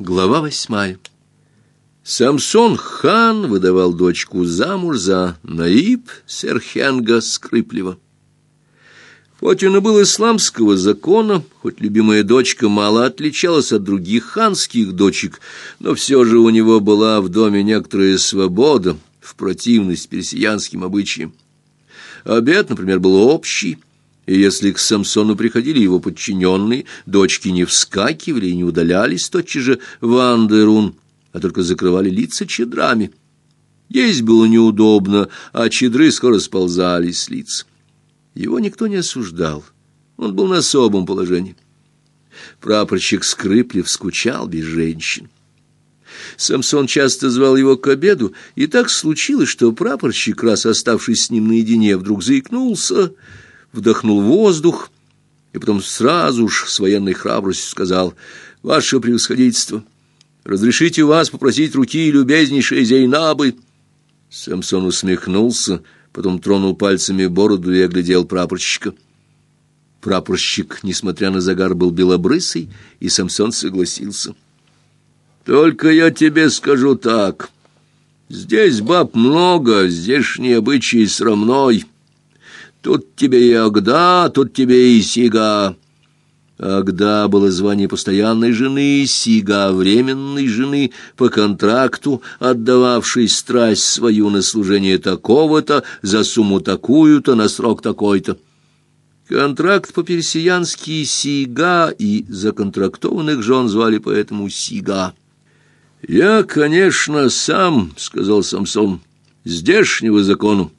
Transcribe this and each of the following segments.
Глава восьмая. Самсон хан выдавал дочку замуж за Наиб Серхенга Скрыплева. Хоть он и был исламского закона, хоть любимая дочка мало отличалась от других ханских дочек, но все же у него была в доме некоторая свобода в противность персиянским обычаям. Обед, например, был общий, и если к Самсону приходили его подчиненные, дочки не вскакивали и не удалялись тотчас же в Андерун, а только закрывали лица чедрами. Есть было неудобно, а чедры скоро сползали с лиц. Его никто не осуждал, он был на особом положении. Прапорщик Скрыплев скучал без женщин. Самсон часто звал его к обеду, и так случилось, что прапорщик, раз оставшись с ним наедине, вдруг заикнулся — вдохнул воздух и потом сразу ж с военной храбростью сказал «Ваше превосходительство, разрешите вас попросить руки любезнейшей Зейнабы». Самсон усмехнулся, потом тронул пальцами бороду и оглядел прапорщика. Прапорщик, несмотря на загар, был белобрысый, и Самсон согласился. «Только я тебе скажу так. Здесь баб много, здешние обычаи срамной». Тут тебе и Агда, тут тебе и Сига. Агда было звание постоянной жены, Сига — временной жены, по контракту, отдававшей страсть свою на служение такого-то, за сумму такую-то, на срок такой-то. Контракт по-персиянски Сига, и законтрактованных жен звали поэтому Сига. «Я, конечно, сам, — сказал Самсон, — здешнего закону.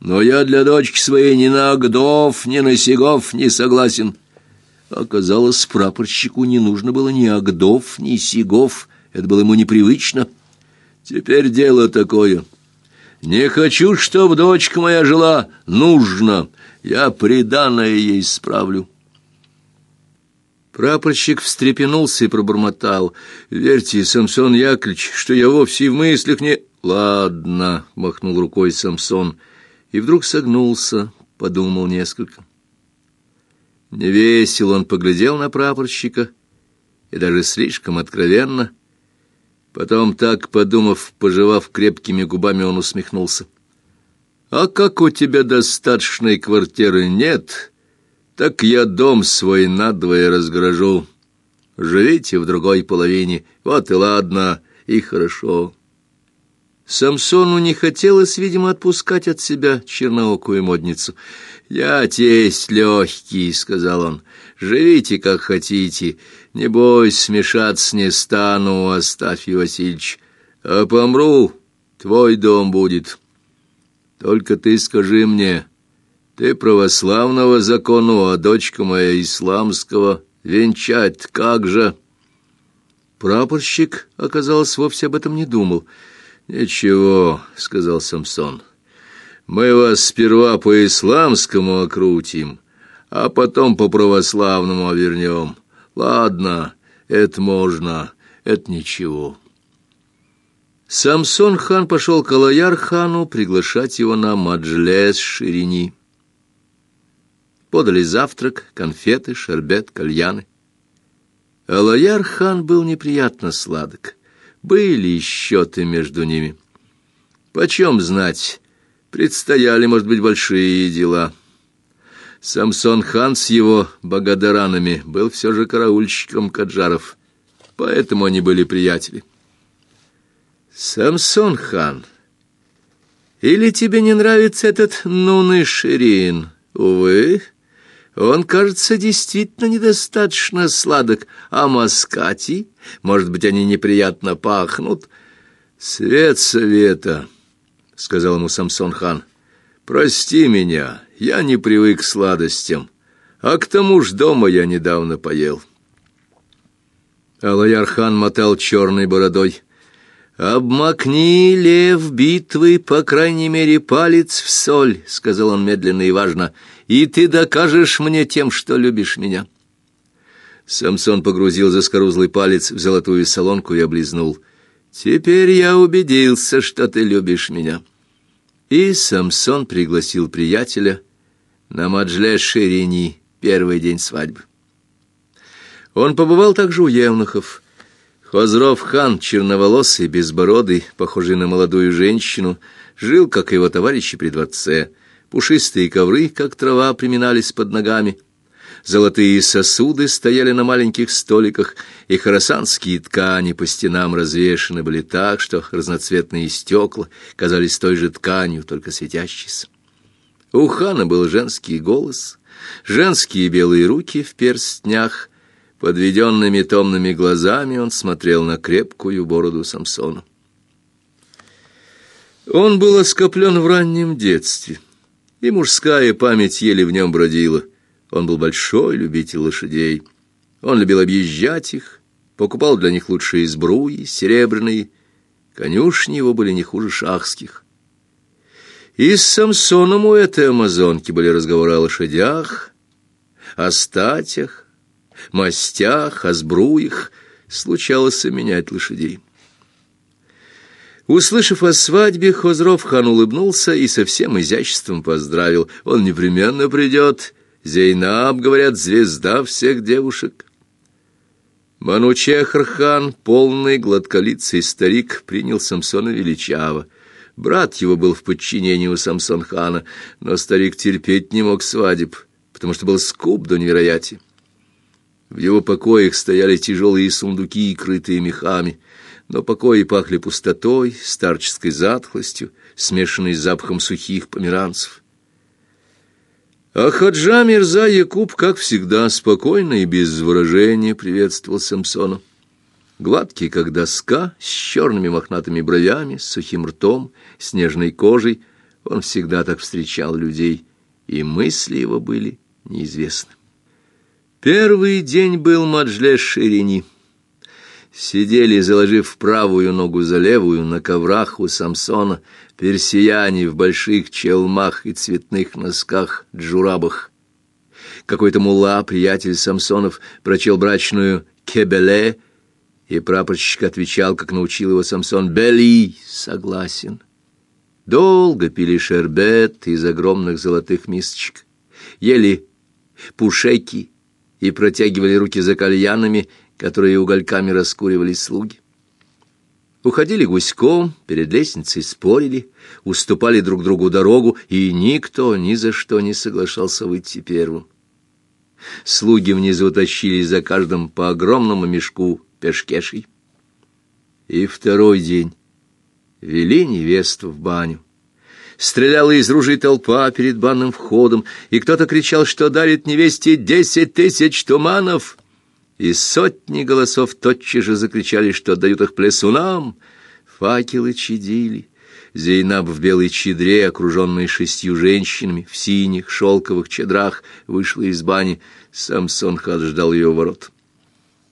Но я для дочки своей ни на Агдов, ни на Сигов не согласен. Оказалось, прапорщику не нужно было ни Агдов, ни Сигов. Это было ему непривычно. Теперь дело такое. Не хочу, чтоб дочка моя жила. Нужно. Я приданное ей справлю. Прапорщик встрепенулся и пробормотал. «Верьте, Самсон Яковлевич, что я вовсе и в мыслях не...» «Ладно», — махнул рукой Самсон, — и вдруг согнулся, подумал несколько. Невесел он поглядел на прапорщика, и даже слишком откровенно. Потом, так подумав, пожевав крепкими губами, он усмехнулся. «А как у тебя достаточной квартиры нет, так я дом свой надвое разгрожу. Живите в другой половине, вот и ладно, и хорошо». Самсону не хотелось, видимо, отпускать от себя черноокую модницу. «Я тесть легкий», — сказал он, — «живите, как хотите. Не бойся, смешаться не стану, Астафий Васильевич. А помру, твой дом будет. Только ты скажи мне, ты православного закону, а дочка моя исламского, венчать как же?» Прапорщик, оказалось, вовсе об этом не думал — «Ничего», — сказал Самсон, — «мы вас сперва по-исламскому окрутим, а потом по-православному вернем. Ладно, это можно, это ничего». Самсон хан пошел к Алаяр-хану приглашать его на маджлес ширини. Подали завтрак, конфеты, шербет, кальяны. Алаяр-хан был неприятно сладок. Были счеты между ними. Почем знать, предстояли, может быть, большие дела. Самсон хан с его богодаранами был все же караульщиком Каджаров, поэтому они были приятели. Самсон хан, или тебе не нравится этот Нуны Ширин? Увы, он, кажется, действительно недостаточно сладок, а маскати, может быть, они неприятно пахнут. Свет совета, — сказал ему Самсон хан, — прости меня, я не привык к сладостям, а к тому ж дома я недавно поел. Алаяр-хан мотал черной бородой. «Обмакни, лев битвы, по крайней мере, палец в соль», — сказал он медленно и важно, — и ты докажешь мне тем, что любишь меня». Самсон погрузил заскорузлый палец в золотую солонку и облизнул. «Теперь я убедился, что ты любишь меня». И Самсон пригласил приятеля на Маджле Ширини первый день свадьбы. Он побывал также у евнухов. Хозров хан, черноволосый, безбородый, похожий на молодую женщину, жил, как его товарищи при дворце. Пушистые ковры, как трава, приминались под ногами. Золотые сосуды стояли на маленьких столиках, и хоросанские ткани по стенам развешаны были так, что разноцветные стекла казались той же тканью, только светящейся. У хана был женский голос, женские белые руки в перстнях — Подведенными томными глазами он смотрел на крепкую бороду Самсона. Он был оскоплен в раннем детстве, и мужская память еле в нем бродила. Он был большой любитель лошадей. Он любил объезжать их, покупал для них лучшие сбруи, серебряные. Конюшни его были не хуже шахских. И с Самсоном у этой амазонки были разговоры о лошадях, о статях, мастях, о сбруях случалось менять лошадей. Услышав о свадьбе, Хозров хан улыбнулся и со всем изяществом поздравил. Он непременно придет. Зейнаб, говорят, звезда всех девушек. Манучехр хан, полный гладколицый старик, принял Самсона величаво. Брат его был в подчинении у Самсон хана, но старик терпеть не мог свадеб, потому что был скуп до невероятия. В его покоях стояли тяжелые сундуки, крытые мехами, но покои пахли пустотой, старческой затхлостью, смешанной с запахом сухих померанцев. А Хаджа Мирза Якуб, как всегда, спокойно и без выражения приветствовал Самсона. Гладкий, как доска, с черными мохнатыми бровями, с сухим ртом, с нежной кожей, он всегда так встречал людей, и мысли его были неизвестны. Первый день был Маджле Ширини. Сидели, заложив правую ногу за левую, на коврах у Самсона, персияне в больших челмах и цветных носках, джурабах. Какой-то мулла, приятель Самсонов, прочел брачную «Кебеле», и прапорщик отвечал, как научил его Самсон, «Бели, согласен». Долго пили шербет из огромных золотых мисочек, ели пушеки, и протягивали руки за кальянами, которые угольками раскуривали слуги. Уходили гуськом, перед лестницей спорили, уступали друг другу дорогу, и никто ни за что не соглашался выйти первым. Слуги внизу тащили за каждым по огромному мешку пешкешей. И второй день вели невесту в баню. Стреляла из ружей толпа перед банным входом, и кто-то кричал, что дарит невесте десять тысяч туманов. И сотни голосов тотчас же закричали, что отдают их плесунам. Факелы чадили. Зейнаб в белой чадре, окруженной шестью женщинами, в синих шелковых чадрах, вышла из бани. Самсон Хад ждал ее ворот.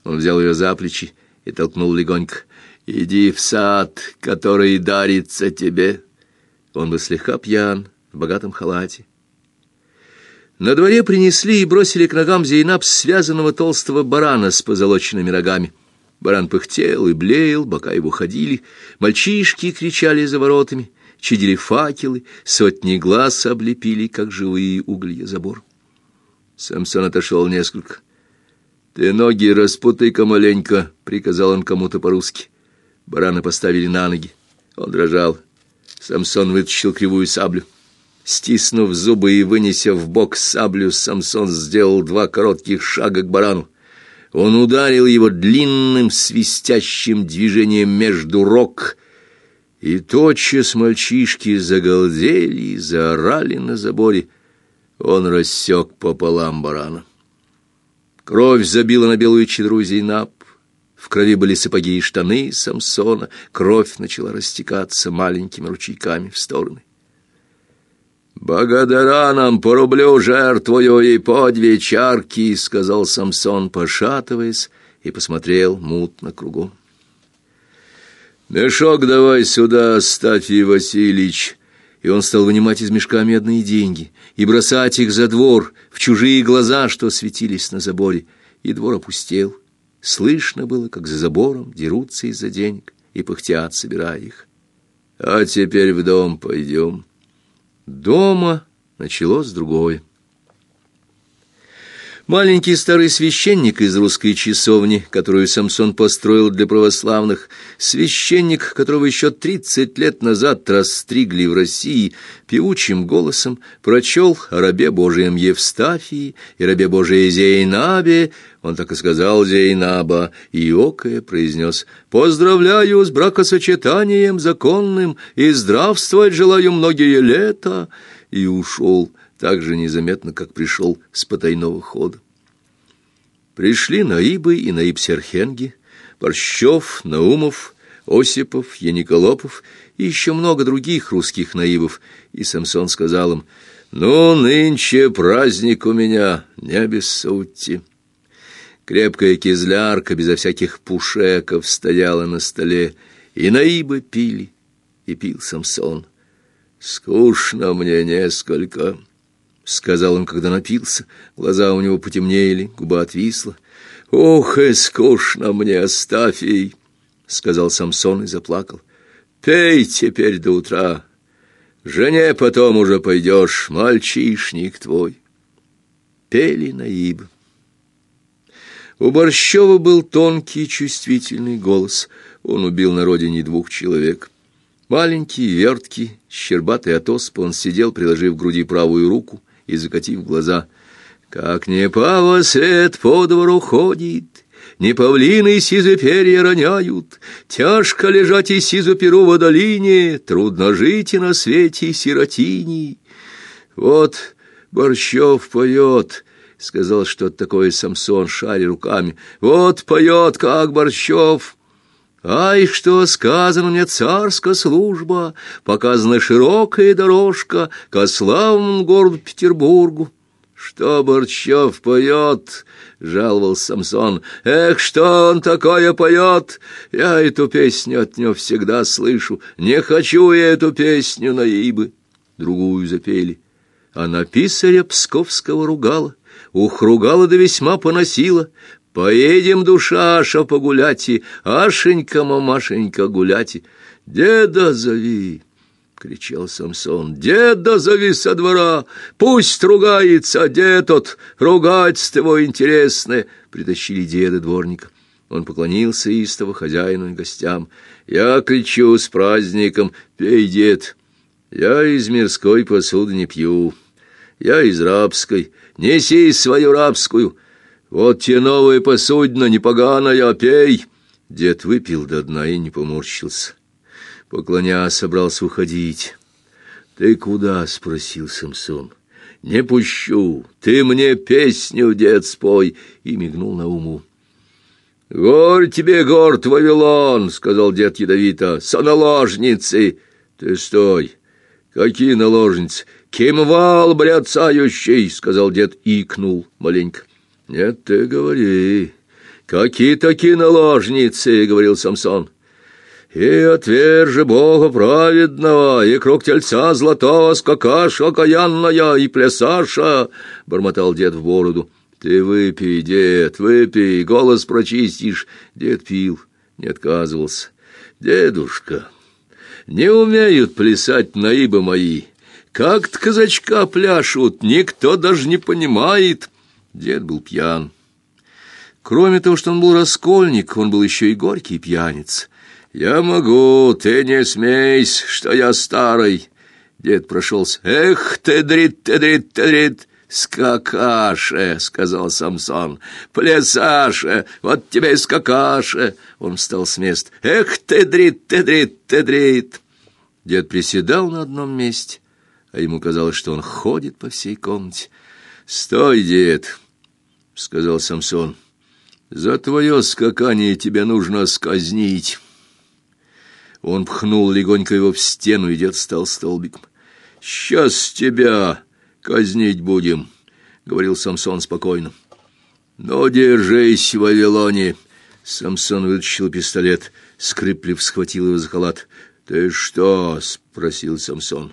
Он взял ее за плечи и толкнул легонько. «Иди в сад, который дарится тебе». Он был слегка пьян, в богатом халате. На дворе принесли и бросили к ногам Зейнаб связанного толстого барана с позолоченными рогами. Баран пыхтел и блеял, бока его ходили, мальчишки кричали за воротами, чадили факелы, сотни глаз облепили, как живые уголья забор. Самсон отошел несколько. «Ты ноги распутай-ка маленько», — приказал он кому-то по-русски. Барана поставили на ноги. Он дрожал. Самсон вытащил кривую саблю. Стиснув зубы и вынеся в бок саблю, Самсон сделал два коротких шага к барану. Он ударил его длинным свистящим движением между рог, и тотчас мальчишки загалдели и заорали на заборе. Он рассек пополам барана. Кровь забила на белую чедру Зейнаб. В крови были сапоги и штаны Самсона, кровь начала растекаться маленькими ручейками в стороны. «Благодаря нам по рублю жертвую и по две чарки», — сказал Самсон, пошатываясь, и посмотрел мутно кругом. «Мешок давай сюда, Стафий Васильевич!» И он стал вынимать из мешка медные деньги и бросать их за двор, в чужие глаза, что светились на заборе, и двор опустел. Слышно было, как за забором дерутся из-за денег и пыхтят, собирая их. А теперь в дом пойдем. Дома началось другое. Маленький старый священник из русской часовни, которую Самсон построил для православных, священник, которого еще тридцать лет назад расстригли в России, певучим голосом прочел о рабе Божием Евстафии и рабе Божией Зейнабе, он так и сказал Зейнаба, и окая произнес «Поздравляю с бракосочетанием законным, и здравствовать желаю многие лета», и ушел так же незаметно, как пришел с потайного хода. Пришли Наибы и Наиб-Серхенги, Борщев, Наумов, Осипов, Яниколопов и еще много других русских наибов, и Самсон сказал им, «Ну, нынче праздник у меня, не обессудьте». Крепкая кизлярка безо всяких пушеков стояла на столе, и наибы пили, и пил Самсон. «Скучно мне несколько», — сказал он, когда напился. Глаза у него потемнели, губа отвисла. «Ох, и скучно мне, Астафий!» — сказал Самсон и заплакал. «Пей теперь до утра. Жене потом уже пойдешь, мальчишник твой». Пели наиб. У Борщева был тонкий чувствительный голос. Он убил на родине двух человек. Маленький, верткий, щербатый от оспы, он сидел, приложив к груди правую руку, и закатив глаза. «Как не пава свет по двору ходит, не павлины сизы перья роняют, тяжко лежать и сизу перу в долине, трудно жить и на свете сиротини». Вот Борщев поет, — сказал что-то такое Самсон, шаря руками. «Вот поет, как Борщев!» Ай, что сказано мне царская служба, показана широкая дорожка ко славному городу Петербургу. Что Борчев поет, — жаловался Самсон. Эх, что он такое поет! Я эту песню от него всегда слышу. Не хочу я эту песню на ибы. Другую запели. Она писаря Псковского ругала, ух, ругала да весьма поносила, Поедем, душаша, погуляти, Ашенька, мамашенька, гуляти. Деда зови, — кричал Самсон, — деда зови со двора, пусть ругается дед тот, ругать его интересное. Притащили деда дворника. Он поклонился истово хозяину и гостям. Я кричу с праздником, пей, дед. Я из мирской посуды не пью, я из рабской, неси свою рабскую. Вот те новые посудина, непоганая, пей. Дед выпил до дна и не поморщился. Поклоня, собрался уходить. «Ты куда?» — спросил Самсон. «Не пущу. Ты мне песню, дед, спой!» И мигнул на уму. «Горь тебе, горд Вавилон!» — сказал дед ядовито. «Соналожницы!» «Ты стой! Какие наложницы? Кимвал бряцающий!» — сказал дед и икнул маленько. «Нет, ты говори. Какие такие наложницы?» — говорил Самсон. «И отвержи Бога праведного, и круг тельца золотого скакаша окаянная, и плясаша!» — бормотал дед в бороду. «Ты выпей, дед, выпей, голос прочистишь». Дед пил, не отказывался. «Дедушка, не умеют плясать наибы мои. Как-то казачка пляшут, никто даже не понимает». Дед был пьян. Кроме того, что он был раскольник, он был еще и горький пьяниц. «Я могу, ты не смейся, что я старый!» Дед прошелся. «Эх, тедрит, тедрит, тедрит!» «Скакаше!» — сказал Самсон. «Плясаше! Вот тебе и скакаше!» Он встал с места. «Эх, тедрит, тедрит, тедрит!» Дед приседал на одном месте, а ему казалось, что он ходит по всей комнате. «Стой, дед!» — сказал Самсон. «За твое скакание тебя нужно сказнить». Он пхнул легонько его в стену, и дед стал столбиком. «Сейчас тебя казнить будем», — говорил Самсон спокойно. «Но держись, Вавилоне!» Самсон вытащил пистолет. Скриплев схватил его за халат. «Ты что?» — спросил Самсон.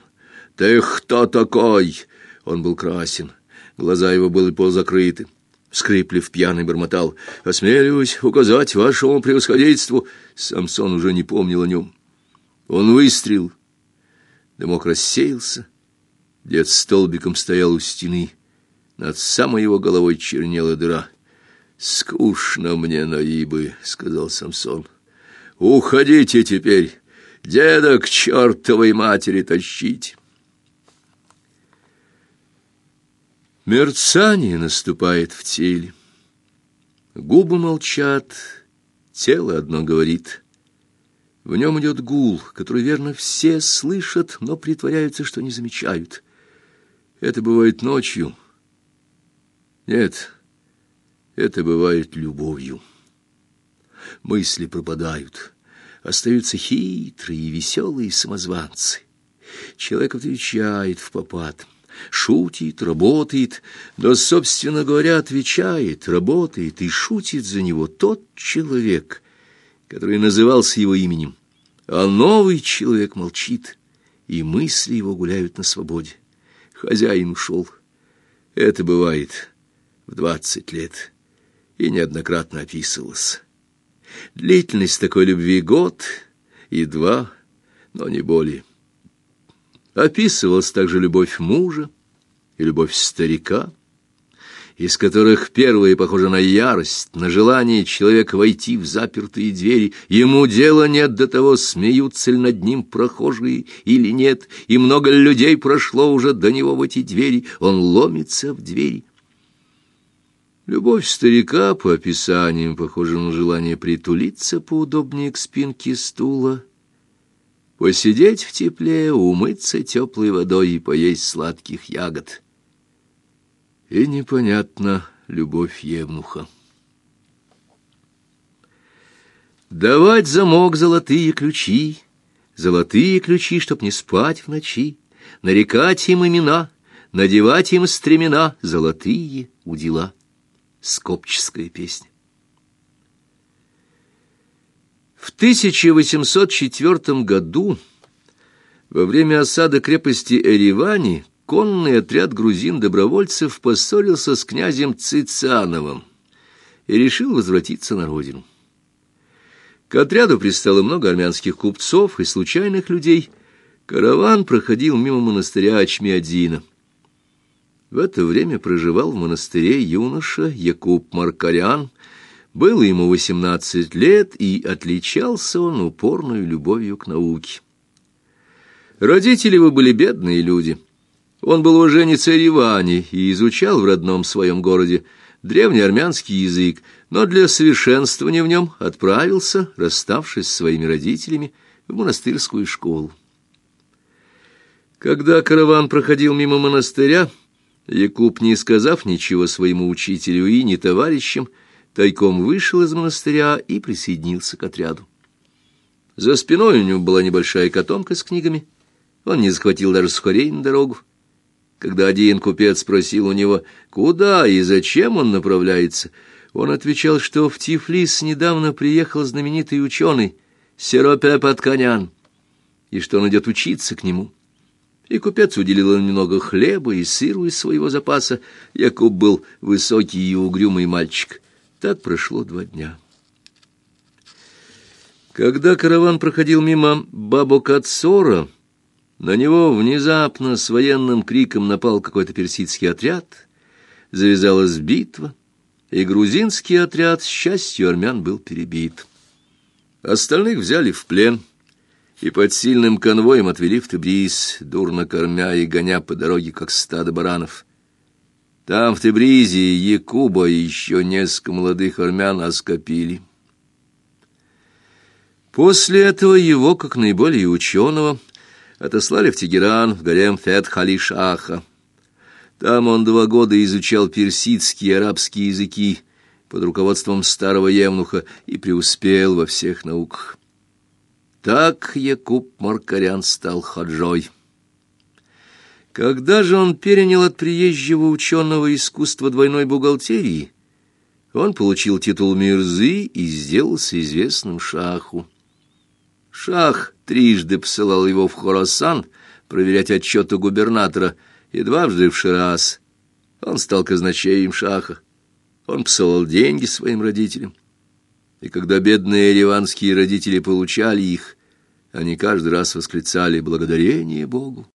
«Ты кто такой?» Он был красен. Глаза его были полузакрыты. Скриплев пьяный бормотал. «Осмеливаюсь указать вашему превосходительству». Самсон уже не помнил о нем. Он выстрелил. Дымок рассеялся. Дед столбиком стоял у стены. над самой его головой чернела дыра. «Скучно мне, наибы», — сказал Самсон. «Уходите теперь, деда к чертовой матери тащить». Мерцание наступает в теле. Губы молчат, тело одно говорит. В нем идет гул, который, верно, все слышат, но притворяются, что не замечают. Это бывает ночью. Нет, это бывает любовью. Мысли пропадают, остаются хитрые и веселые самозванцы. Человек отвечает в попад — шутит, работает, но, собственно говоря, отвечает, работает и шутит за него тот человек, который назывался его именем. А новый человек молчит, и мысли его гуляют на свободе. Хозяин ушел. Это бывает в двадцать лет, и неоднократно описывалось. Длительность такой любви год и два, но не более. Описывалась также любовь мужа и любовь старика, из которых первая похожа на ярость, на желание человека войти в запертые двери. Ему дела нет до того, смеются ли над ним прохожие или нет, и много людей прошло уже до него в эти двери. Он ломится в двери. Любовь старика, по описаниям, похожа на желание притулиться поудобнее к спинке стула, посидеть в тепле, умыться теплой водой и поесть сладких ягод. И непонятна любовь Евнуха. Давать замок золотые ключи, золотые ключи, чтоб не спать в ночи, нарекать им имена, надевать им стремена, золотые удила. Скопческая песня. В 1804 году, во время осады крепости Эревани, конный отряд грузин-добровольцев поссорился с князем Цицановым и решил возвратиться на родину. К отряду пристало много армянских купцов и случайных людей. Караван проходил мимо монастыря Ачмиадина. В это время проживал в монастыре юноша Якуб Маркарян, было ему восемнадцать лет, и отличался он упорной любовью к науке. Родители его были бедные люди. Он был уже не царевани и изучал в родном своем городе древний армянский язык, но для совершенствования в нем отправился, расставшись с своими родителями, в монастырскую школу. Когда караван проходил мимо монастыря, Якуб, не сказав ничего своему учителю и не товарищам, тайком вышел из монастыря и присоединился к отряду. За спиной у него была небольшая котомка с книгами. Он не захватил даже сухарей на дорогу. Когда один купец спросил у него, куда и зачем он направляется, он отвечал, что в Тифлис недавно приехал знаменитый ученый Серопе Патканян, и что он идет учиться к нему. И купец уделил ему немного хлеба и сыру из своего запаса. Якуб был высокий и угрюмый мальчик. Так прошло два дня. Когда караван проходил мимо Бабокацора, на него внезапно с военным криком напал какой-то персидский отряд, завязалась битва, и грузинский отряд, счастью армян, был перебит. Остальных взяли в плен и под сильным конвоем отвели в Тебриз, дурно кормя и гоня по дороге, как стадо баранов. Там, в Тебризе, Якуба еще несколько молодых армян оскопили. После этого его, как наиболее ученого, отослали в Тегеран, в гарем Фет-Хали-Шаха. Там он два года изучал персидские и арабские языки под руководством старого евнуха и преуспел во всех науках. Так Якуб Маркарян стал хаджой. Когда же он перенял от приезжего ученого искусство двойной бухгалтерии, он получил титул Мирзы и сделался известным шаху. Шах трижды посылал его в Хорасан проверять отчеты губернатора, и дважды в Шираз. Он стал казначеем шаха. Он посылал деньги своим родителям. И когда бедные ливанские родители получали их, они каждый раз восклицали благодарение Богу.